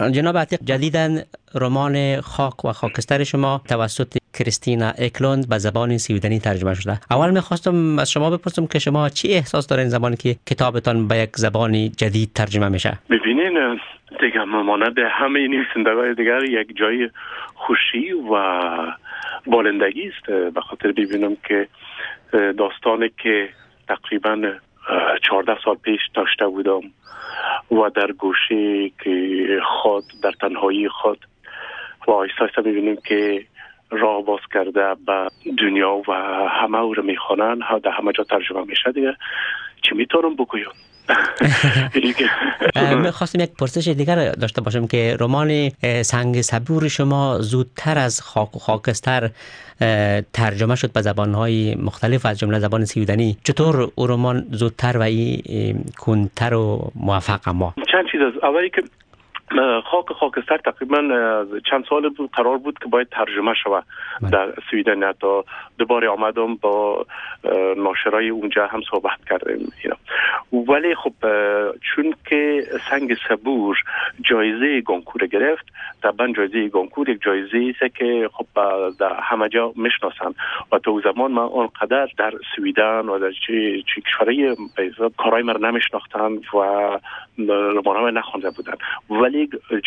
جناب عتیق جدیدن رمان خاک و خاکستر شما توسط کریستینا اکلوند به زبان سویدنی ترجمه شده. اول می‌خواستم از شما بپرسم که شما چی احساس دارین زمانی که کتابتان به یک زبانی جدید ترجمه میشه؟ ببینین دیگه مانند همه نویسندگان دیگر یک جای خوشی و بالندگی است. به خاطر ببینم که داستانی که تقریبا چهارده سال پیش داشته بودم و در گوشه که خود در تنهایی خود. و آیستا آیستا می‌بینیم که راه باز کرده به دنیا و همه او رو می‌خوانن. در همه جا ترجمه میشه دیگه. چی می‌تونم بگویم؟ خواستیم یک پرسش دیگر داشته باشم که رمان سنگ صبور شما زودتر از خاک و خاکستر ترجمه شد به زبانهای مختلف از جمله زبان سویدنی. چطور او رمان زودتر و این کنتر و موفق ما چند چیز از اولی که خاک خاکستر تقریبا چند سال بود قرار بود که باید ترجمه شود بله. در سویدن. تا دوباره آمدم با ناشرای اونجا هم صحبت کردیم. ولی خب چون که سنگ صبور جایزه گونکور گرفت طبعا جایزه گونکور یک جایزه است که خب در همه جا می‌شناسن. و تو زمان من آنقدر در سویدن و در چه کشورهای کارهای من نمیشناختن و رمانه نخوانده بودن. ولی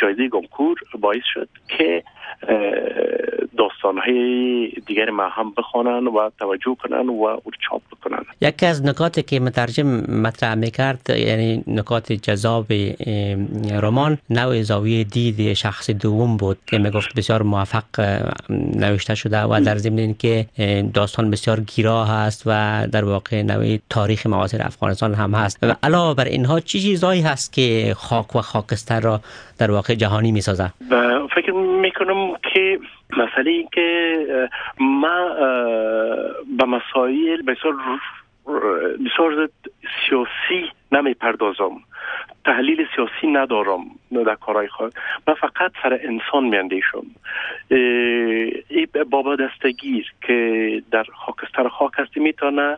جایزه گونکور باعث شد که داستانهای دیگر ما هم بخوانن و توجه کنن و او چاپ بکنن یکی از نکاتی که مترجم مطرح می‌کرد یعنی نکات جذاب رمان نوع زاویه دید شخص دوم بود که می‌گفت بسیار موفق نوشته شده و در ضمن که داستان بسیار گیرا هست و در واقع نوع تاریخ معاصر افغانستان هم هست. علاوه بر اینها چی چیزهایی هست که خاک و خاکستر را در واقع جهانی می‌سازه فکر می‌کنم که مسئله این که ما به مسائل بسیار بسیار سیاسی نمی پردازم تحلیل سیاسی ندارم در کارهای خود. من فقط سر انسان میاندیشم. ای بابا دستگیر که در خاکستر خاک هستی می‌تونه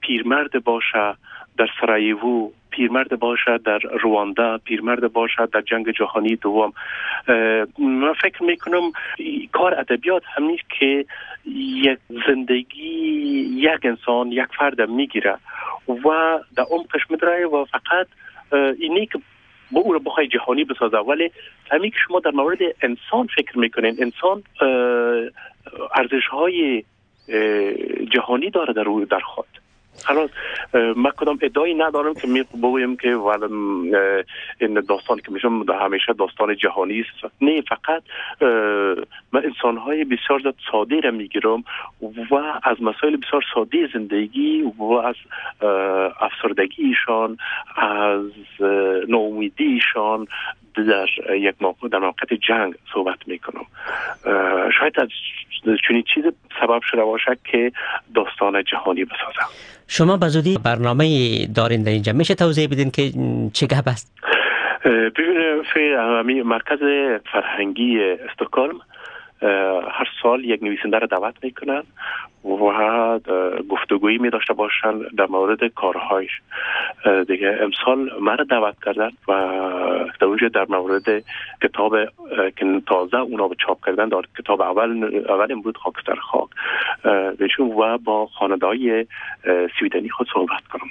پیرمرد باشه در سرایوو پیرمرد باشد در رواندا پیرمرد باشد در جنگ جهانی دوم. من فکر می‌کنم کار ادبیات همین که یک زندگی یک انسان یک فرد می‌گیره و در عمقش میدره و فقط اینی که با او رو بخوای جهانی بسازه. ولی همین که شما در مورد انسان فکر می‌کنین انسان ارزش های جهانی داره در در خود حالا من کدام ادعایی ندارم که می بگویم که این داستان که میشم همیشه داستان جهانی است. نه فقط من انسان های بسیار ساده را می‌گیرم و از مسائل بسیار ساده زندگی و از افسردگیشان از نومیدیشان در یک موقع در موقع جنگ صحبت می‌کنم. شاید از چنین چیز سبب شده باشد که داستان جهانی بسازم. شما به زودی برنامه دارین در اینجا. میشه توضیح بدین که چه گپ است؟ ببینید مرکز فرهنگی استکهلم هر سال یک نویسنده را دعوت می‌کنن و گفتگویی می داشته باشن در مورد کارهایش. دیگه امسال مرا دعوت کردن و دوجه در مورد کتاب که تازه اونا به چاپ کردن دار کتاب اول اول امروز خاکستر خاک بهشون و با خانده های سویدنی خود صحبت کنم.